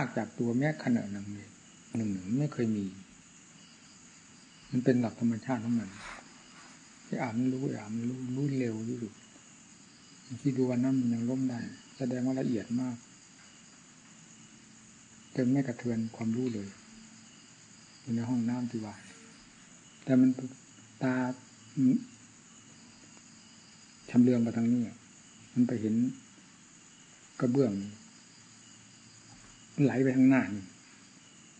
ากจากตัวแม้ขณะหนึ่งหนึ่งหนึ่งไม่เคยมี มันเป็นหลักธรรมชาติของมันที่อ่านรู้อ่านรู้รู้เร็วที่สุดที่ดูวันนั้นมันยังล้มได้แสดงว่าละเอียดมากจนไม่กระเทือนความรู้เลยอยู่ในห้องน้ำที่ว่าแต่มันตาชำเลืองมาทางนี้มันไปเห็นกระเบื้อง ไหลไปทางหน้านี่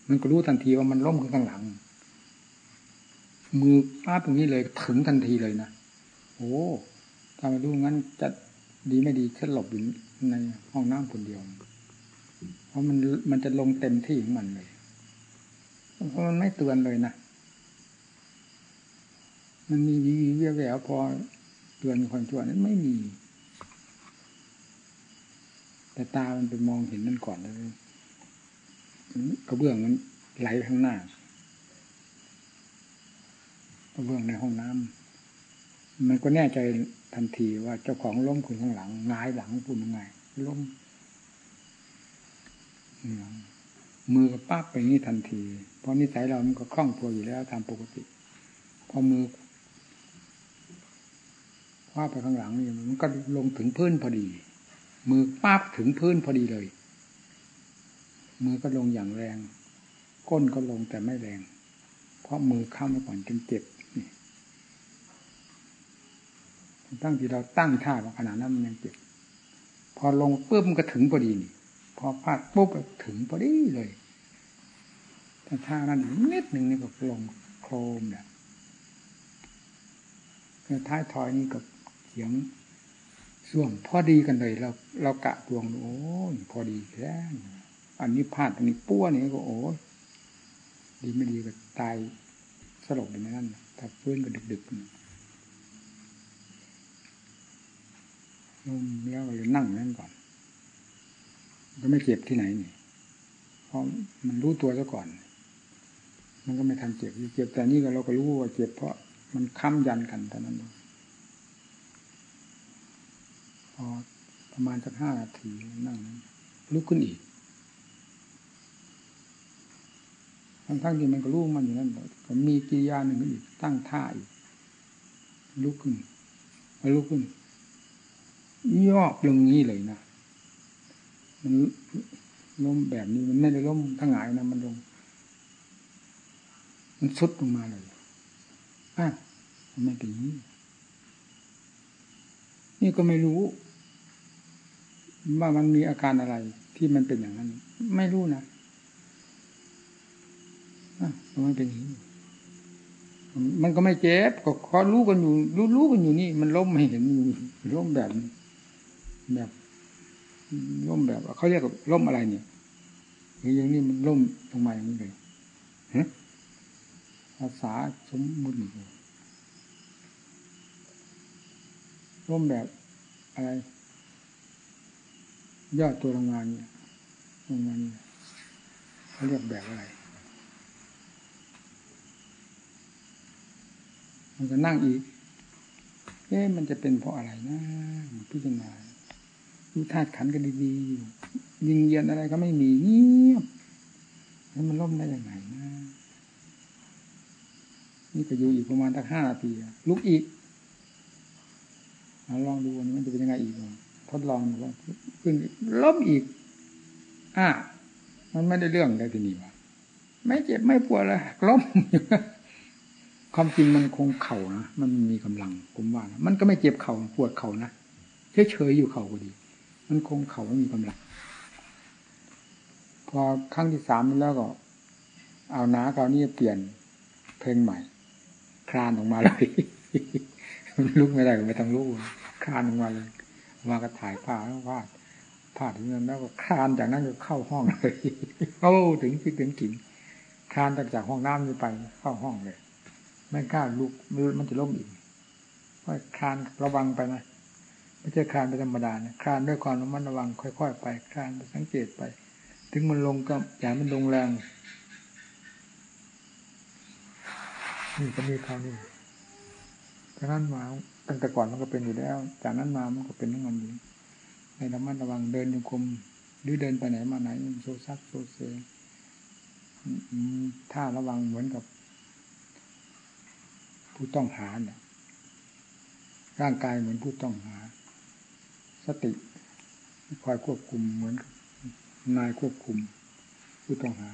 มันก็รู้ทันทีว่ามันล้มขึ้นข้างหลัง มือป้าตรงนี้เลยถึงทันทีเลยนะโอ้ถ้ามาดูงั้นจะดีไม่ดีแค่หลบอยู่ในห้องน้ำคนเดียว เพราะมันมันจะลงเต็มที่ของมันเลย เพราะมันไม่เตือนเลยนะ มันมีวิวแววพอเตือนคนชั่วนั้นไม่มี แต่ตามันไปมองเห็นนั่นก่อนเลย กระเบื้องมันไหลข้างหน้ากระเบื้องในห้องน้ำมันก็แน่ใจทันทีว่าเจ้าของล้มคุณข้างหลังงายหลังปุ่นไงล้มมือก็ปั๊บไปนี้ทันที เพราะนิสัยเรามันก็คล่องตัวอยู่แล้วตามปกติ พอมือคว้าไปข้างหลังนี่มันก็ลงถึงพื้นพอดี มือปั๊บถึงพื้นพอดีเลย มือก็ลงอย่างแรง ก้นก็ลงแต่ไม่แรง เพราะมือเข้ามาก่อนจนเจ็บตั้งที่เราตั้งท่าขนาดนั้นมันยังเจ็บ พอลงปุ๊บมันก็ถึงพอดีนี่พอพลาดปุ๊บก็ถึงพอดีเลยถ้าท่านั้นนิดหนึ่งนี่ก็ลงโครมเนี่ยท้ายทอยนี่กับเสียงส่วมพอดีกันเลยเราเรากะดวงโอ้พอดีแค่ อันนี้พลาดอันนี้ปั้วนี่ก็โอ้ดีไม่ดีก็ตายสลบอย่างนั้นถ้าฟื้นก็ดึกๆนุ่มแล้วก็เลยนั่งนั่นก่อน ก็ไม่เจ็บที่ไหนนี่เพราะมันรู้ตัวซะก่อน มันก็ไม่ทันเจ็บเจ็บแต่นี่ก็เราก็รู้ว่าเจ็บเพราะมันค้ำยันกันเท่านั้นเองพอประมาณสักห้านาทีนั่ง ลุกขึ้นอีก ทั้งทั้งที่มันก็รู้มันอยู่นั่นก็มีกิริยาหนึ่งอีกตั้งท่าอีกลุกขึ้นมาลุกขึ้นยอบลงนี้เลยนะมันล้มแบบนี้มันไม่ได้ล้มทั้งหงายนะมันลง มันสุดลงมาเลยอ้าวทำไมเป็นนี้นี่ก็ไม่รู้ ว่ามันมีอาการอะไรที่มันเป็นอย่างนั้น ไม่รู้นะ อ้าวทำไมเป็นอย่างนี้มันก็ไม่เจ็บก็ขอรู้กันอยู่ รู้รู้กันอยู่นี่ มันล้มไม่เห็นอยู่ล้มแบบแบบล้มแบบเขาเรียกว่าล้มอะไรเนี่ยอย่างนี้มันล้มลงมาอย่างนี้เลยภาษาสมมุติล้มแบบอะไรยอดตัวโรงงานเนี่ยโรงงานเนี่ยเขาเรียกแบบอะไร มันจะนั่งอีก เอ๊ะมันจะเป็นเพราะอะไรนะพิจารณาดูธาตุขันกันดีๆยิงเย็นอะไรก็ไม่มีเงียบแล้วมันล่มได้ยังไงนะ นี่ก็อยู่อีกประมาณตั้งห้านาทีลุกอีกลองดูวันนี้มันจะเป็นยังไงอีกทดลองดูว่าขึ้นล้มอีก อ่ามันไม่ได้เรื่องได้ทีนี้วะไม่เจ็บไม่ปวดเลยล้ม ความจริงมันคงเข่านะมันมีกำลังผมว่านะมันก็ไม่เจ็บเข่าปวดเข่านะเฉยๆอยู่เข่าก็ดี มันคงเข่าไม่มีกำลัง พอครั้งที่สามแล้วก็ เอาหนาเกาวนี่เปลี่ยนเพลงใหม่ คลานออกมาเลยลุกไม่ได้ก็ไม่ต้องลุกคลานออกมาเลย มาก็ถ่ายผ้าแล้ววาดผ้าถึงนั้นแล้วก็คลานจากนั้นก็เข้าห้องเลยเข้าถึงที่ถึงกิ่งคลานจากห้องน้ำนี้ไปเข้าห้องเลย ไม่กล้าลุกมันจะล้มอีกเพราะคลานระวังไปนะไม่ใช่คลานไปธรรมดานะคลานด้วยความระมัดระวัง ค่อย ๆ ไปคลานไปสังเกตไป ถึงมันลงก็อย่ามันลงแรงนี่ก็มีเท่านี้จากนั้นมาตั้งแต่ก่อนมันก็เป็นอยู่แล้ว จากนั้นมามันก็เป็นทั้งมันอยู่ในระมัดระวังเดินโยกมหรือเดินไปไหนมาไหนโซซัดโซเซถ้าระวังเหมือนกับ ผู้ต้องหาเนี่ยร่างกายเหมือนผู้ต้องหา สติคอยควบคุมเหมือนนายควบคุม ผู้ต้องหา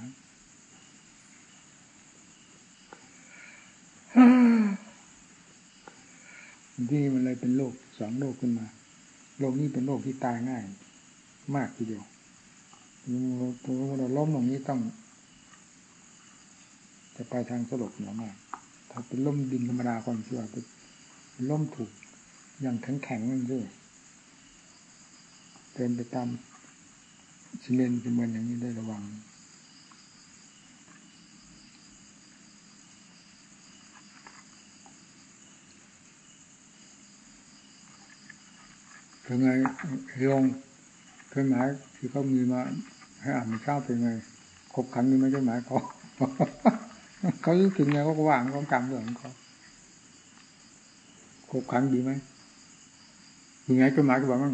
ที่มันเลยเป็นโรคสองโรคขึ้นมาโรคนี้เป็นโรคที่ตายง่าย มากทีเดียวเราล้มตรงนี้ต้อง จะไปทางสลบหนือมาก ถ้าเป็นล้มดินธรรมดาความเชื่อเป็นล้มถูกอย่างแข็งแข็งนั่นด้วยเดินไปตามซีเมนต์เป็นเหมือนอย่างนี้ได้ระวังเป็นไงโยงเคยหมายที่เขามีมาให้อ่านมีข้าวเป็นไงครบขันนี่ไม่ใช่หมายเขา เขายึดถึงไงเขาก็ว่างเขากำเรื่องของเขาครบขันดีไหมยังไงก็หมายก็บอกมั่ง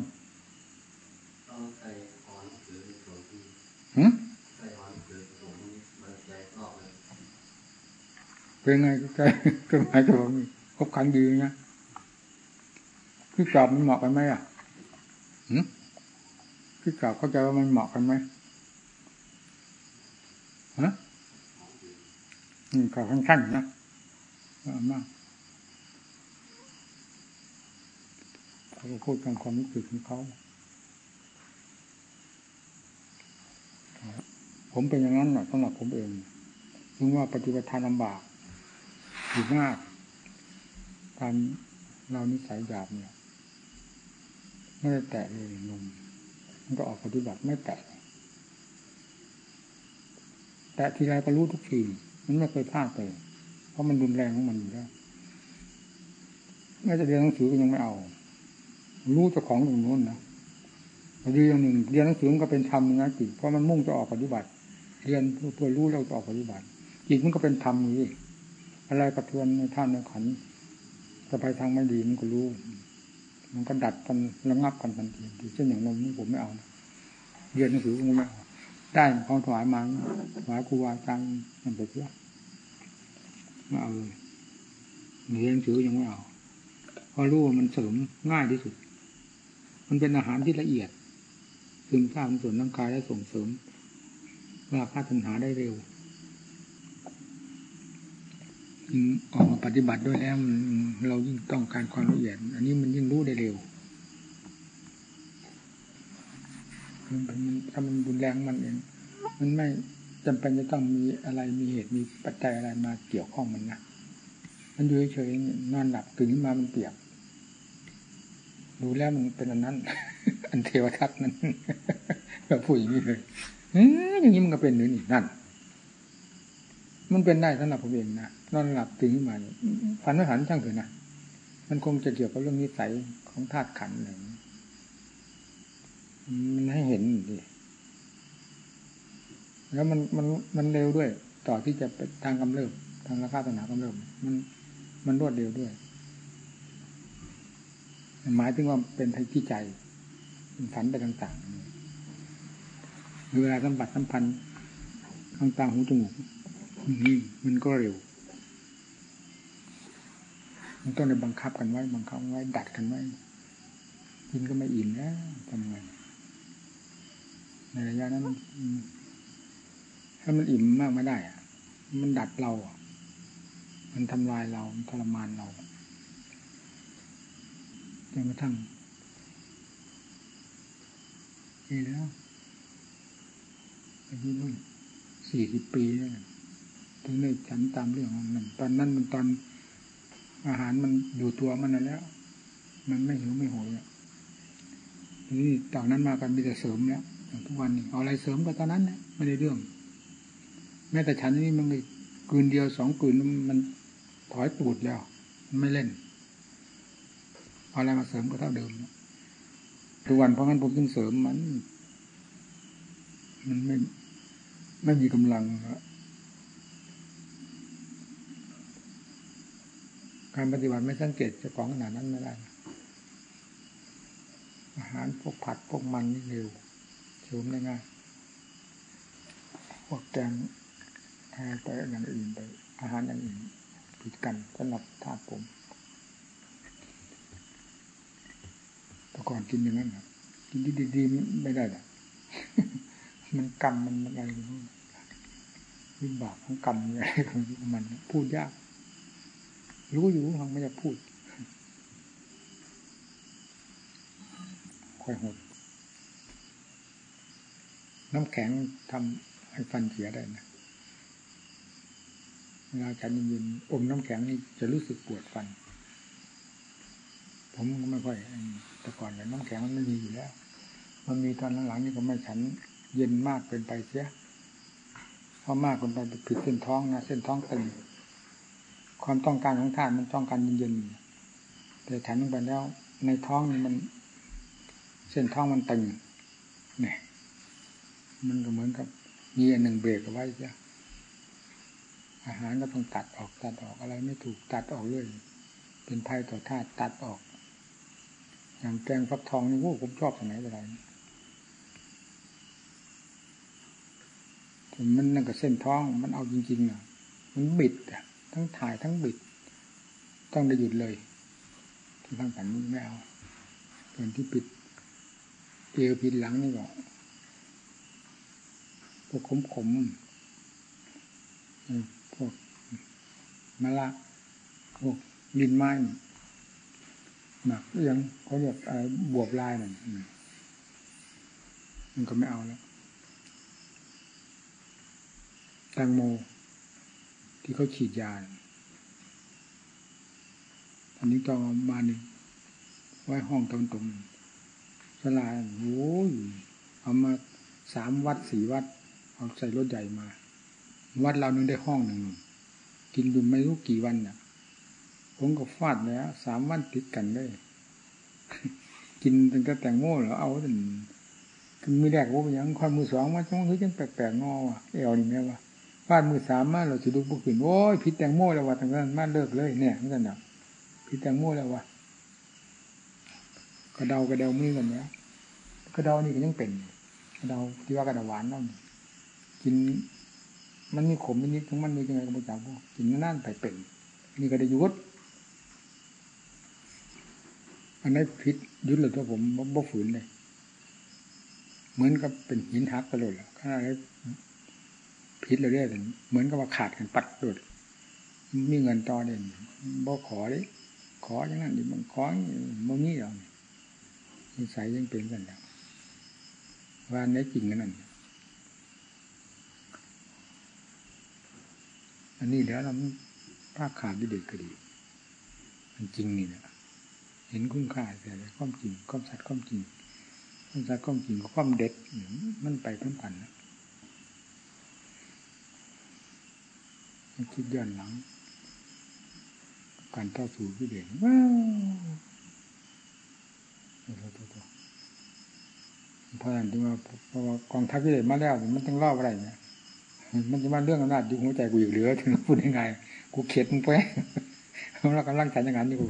เป็นไงก็ใจก็หมายก็บอกครบขันดีนะคือกรอบมันเหมาะกันไหมอะหืมคือกรอบเข้าใจว่ามันเหมาะกันไหมฮะ อืมกรอบสั้นๆนะมากเขาพูดตามความรู้สึกของเขาผมเป็นอย่างนั้นหน่อยสำหรับผมเองถึงว่าปฏิบัติทานลำบากอยู่มากการเรานิสัยหยาบเนี่ยไม่ได้แตะเลยนมมันก็ออกปฏิบัติไม่แตะแตะทีไรก็รู้ทุกที มันไม่เคยพลาดเลยเพราะมันรุนแรงของมันอยู่แล้วแม้จะเรียนหนังสือก็ยังไม่เอา รู้เจ้าของตรงนู้นนะเรียนหนึ่งเรียนหนังสือมันก็เป็นธรรมนะจิตเพราะมันมุ่งจะออกปฏิบัติ เรียนเพื่อรู้เราจะออกปฏิบัติจิตมันก็เป็นธรรมนี่อะไรกระเทือนในท่านในขันจะไปทางไม่ดีมันก็รู้ มันก็ดัดกันระงับกันทันทีเช่นอย่างนมนี่ผมไม่เอา เรียนหนังสือผมไม่เอา ได้เขาถวายมาถวายครูอาจารย์มันไปเพื่อไม่เอาเลยเรียนหนังสือยังไม่เอาเพราะรู้ว่ามันเสริมง่ายที่สุด มันเป็นอาหารที่ละเอียดซึมซาบส่วนร่างกายและส่งเสริมราคาตัญหาได้เร็วออกมาปฏิบัติด้วยแล้วเรายิ่งต้องการความละเอียด อันนี้มันยิ่งรู้ได้เร็วมัน ถ้ามันรุนแรงมันเองมันไม่จำเป็นจะต้องมีอะไรมีเหตุมีปัจจัยอะไรมาเกี่ยวข้องมันนะมันอยู่เฉยๆนอนหลับตื่นขึ้นมามันเปียกดูแล้วมันเป็นอันนั้น อันเทวทัศน์นั้นแบบพูดอย่างนี้เลยอย่างนี้มันก็เป็นหรือนี่นั่น มันเป็นได้สำหรับผมเองนะนอนหลับตื่นขึ้นมาฝันไม่ฝันช่างเถอะนะมันคงจะเกี่ยวกับเรื่องนิสัยของธาตุขันอะไร มันให้เห็นดิแล้วมันมันมันเร็วด้วย ต่อที่จะไปทางกำเริบทางราคาตนากำเริบมันมันรวดเร็วด้วย หมายถึงว่าเป็นไทยที่ใจฝันไปต่างๆเวลาสัมผัสสัมพันธ์ข้างตาหูจมูกมันก็เร็ว มันต้องในบังคับกันไว้ บังคับไว้ ดัดกันไว้กินก็ไม่อิ่มแล้วทำไง ในระยะนั้นถ้ามันอิ่มมากไม่ได้อะมันดัดเราอะ มันทำลายเราทรมานเราจนกระทั่งนี่แล้วอายุรุ่นสี่สิบปีแล้วถึงได้ฉันตามเรื่องของมันตอนนั้นมันตอนอาหารมันอยู่ตัวมันนั่นแล้ว มันไม่หิวไม่โหยนี่ต่างนั้นมากันมีแต่เสริมแล้ว ทุกวันนี้เอาอะไรเสริมก็ตอนนั้นนะไม่ได้เรื่อง แม้แต่ฉันนี่มันกืนเดียวสองกืนมันถอยปูดแล้ว ไม่เล่นเอาอะไรมาเสริมก็เท่าเดิมทุกวันเพราะงั้นผมต้องเสริมมัน มันไม่ไม่มีกำลังการปฏิบัติไม่สังเกตจะของขนาดนั้นไม่ได้อาหารพวกผัดพวกมันนี่เร็ว สมได้ง่ายพวกแกงอะไรไปอย่างอื่นไป อาหารอย่างอื่นผิดกันสำหรับธาตุผมแต่ก่อนกินอย่างนั้นนะกินดีๆไม่ได้หรอกมันกรรมมันอะไรรู้วิบากของกรรมอะไรของมันพูดยาก รู้อยู่ทางไม่จะพูดค่อยหด น้ำแข็งทำให้ฟันเสียได้นะเวลาฉันยินอมน้ำแข็งนี่จะรู้สึกปวดฟัน ผมก็ไม่ค่อยแต่ก่อนเนี่ยน้ำแข็งมันไม่มีอยู่แล้ว มันมีตอนหลังๆนี่ก็ไม่ฉันเย็นมากเกินไปเสียเพราะมากเกินไปผิดเส้นท้องนะเส้นท้องตึงความต้องการของธาตุมันต้องการเย็นๆแต่ฉันลงไปแล้ว ในท้องนี่มัน เส้นท้องมันตึงเนี่ย มันก็เหมือนกับ มีอันหนึ่งเบรกเอาไว้จ้ะอาหารก็ต้องตัดออกตัดออกอะไรไม่ถูกตัดออกเรื่อยเป็นภัยต่อธาตุตัดออก อย่างแกงฟักทองนี่โอ้ผมชอบตรงไหนอะไรมันนั่นกับเส้นท้องมันเอาจริงๆนะมันบิดอะทั้งถ่ายทั้งบิด ต้องได้หยุดเลยทั้งกันนี้ไม่เอาส่วนที่ปิดเอวผิดหลังนี่ก็พ วกขมขมพวกมะละพวกลินไม้หนักยังเขาเรียกอะไรบวบลายนั่นมันก็ไม่เอาแล้วแตงโม ที่เขาฉีดยาอันนี้ต้องเอามาหนึ่งไว้ห้องตรงตรงสลายโอ้ยเอามาสามวัดสี่วัด เอาใส่รถใหญ่มา วัดเรานึงได้ห้องหนึ่งกินดูไม่รู้กี่วันเนี่ยผมก็ฟาดแล้วสามวันติดกันได้ กินตั้งแต่แตงโมแล้วเอาแต่มือแรกว่าอย่างความมือสองมาจังคือจังแปลกๆงอว่ะเอวนี่แม่ว่าฟาดมือสามมาเราจะดูบุกขึ้นโอ้ยพิษแตงโมแล้วว่าทั้งนั้นมาเลิกเลยเนี่ยนั่นน่ะพิษแตงโมแล้วว่ากระเดากระเดามือกันเนี้ยกระเดานี่ก็ยังเป็นกระเดาที่ว่ากระดาหวานนั่น กิน มันมีขมนิดทั้งมันมียังไงก็ไม่จับพวกกินนั่นไปเป็น นี่ก็ได้ยุดอันนี้พิษยุดเลยตัวผมบ่ฝืนเลยเหมือนกับเป็นหินหักไปเลยขนาดนี้พิษเราเรื่อยเหมือนกับว่าขาดกันปัดโดดมีเงินต่อเด่นบ่ขอเลยขออย่างนั้นดิมันขอมันนี่หรอกนิสัยยังเป็นกันแล้วว่าในจริงกันนั่น อันนี้แล้วเราภาคขาดด้วยเด็กก็ดี มันจริงนี่นะเห็นคุณค่าแต่ความจริงความสัตย์ความจริงความสัตย์ความจริงความเด็ดมันไปพร้อมกันนะมันคิดย้อนหลัง การต่อสู้ที่เด่นว้าวเพราะฉะนั้นถึงว่าเพราะว่ากองทัพที่เด่นมาแล้วมันต้องรอบอะไรเนี่ย มันจะมาเรื่องอำนาจอยู่หัวใจกูอยู่เหลือถึงพูดยังไง กูเข็ดมึงไปเรากำลังฉันอย่างนั้นอยู่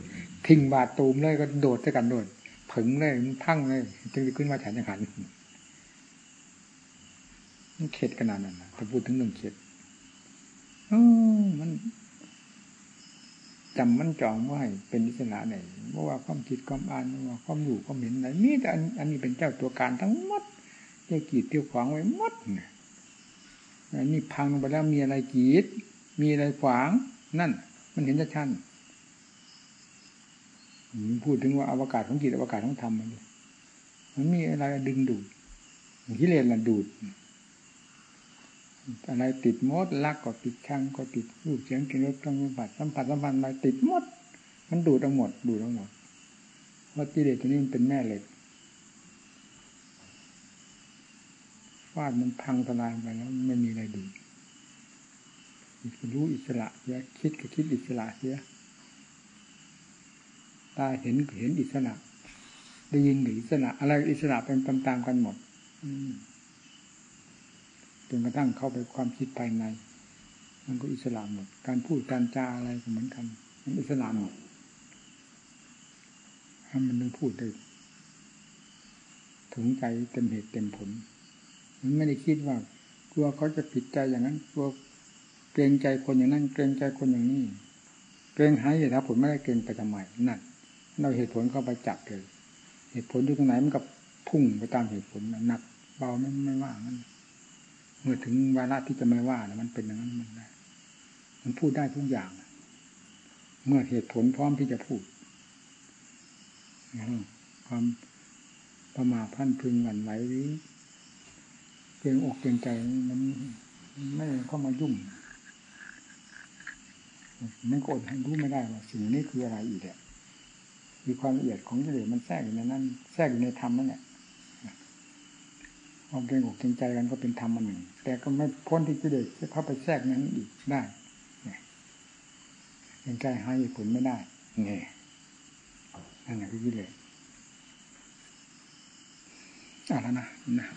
ทิ้งบาดตูมเลยก็โดดด้วยกันโดดผึ่งเลยมันพังเลย จึงจะขึ้นมาฉันอย่างนั้นมันเข็ดขนาดนั้นถ้าพูดถึงเรื่องเข็ดมันจำมันจองว่าเป็นอิสระไหนเพราะว่าความคิดความอ่านว่าความอยู่ความเห็นไหนมีแต่อันนี้เป็นเจ้าตัวการทั้งหมดเจ้ากีดเที่ยวขวางไว้หมดเนี่ย นนี้พังลงไปแล้วมีอะไรกีด มีอะไรขวาง นั่น มันเห็นชัดพูดถึงว่าอวกาศของจิตอวกาศของธรรมมันมันมีอะไรดึงดูดกิเลสละดูด อะไรติดมดลักก็ติดช่างก็ติดรูปเสียงกลิ่นรสต้องสัมผัสสัมผัสสัมพันธ์อะไรติดมด มันดูดทั้งหมด ดูดทั้งหมดว่าะกิเลสตัวนี้มันเป็นแม่เหล็ก ฟาดมันพังทลายไปแล้วไม่มีอะไรดูดรู้อิสระเสียคิดก็คิดอิสระเสียตาเห็นเห็นอิสระ ได้ยินก็อิสระ อะไรอิสระเป็นตามๆกันหมดอจนกระทั่งเข้าไปความคิดภายใน มันก็อิสระหมด การพูดการจาอะไรก็เหมือนกัน มันอิสระหมดถ้ามันนึงพูดได้ถึงใจเต็มเหตุเต็มผล มันไม่ได้คิดว่า กลัวเขาจะผิดใจอย่างนั้น กลัวเกรงใจคนอย่างนั้น เกรงใจคนอย่างนี้ เกรงหายเหตุผลไม่ได้เกรงไปทำไมนั่นเราเหตุผลเข้าไปจับเลยเหตุผลอยู่ตรงไหนมันกับพุ่งไปตามเหตุผลหนักเบาไม่ไม่ว่างั้นเมื่อถึงวาระที่จะไม่ว่าแล้วมันเป็นอย่างนั้นมันได้มันพูดได้ทุกอย่าง เมื่อเหตุผลพร้อมที่จะพูดความประมาทพันพึงหวั่นไหวหรือ เกรงอกเกรงใจมันไม่เข้ามายุ่งมันก็อดให้รู้ไม่ได้ว่าสิ่งนี้คืออะไรอีกแหละคือความละเอียดของกิเลสมันแทรกอยู่ในนั้นแทรกอยู่ในธรรมนั่นแหละความเกรงอกเกรงใจกันก็เป็นธรรมอันหนึ่ง แต่ก็ไม่พ้นที่กิเลสจะเข้าไปแทรกนั้นอีกได้เกรงใจให้ผลไม่ได้เนี่ยนั่นแหละคือกิเลสเอาแล้วนะนะ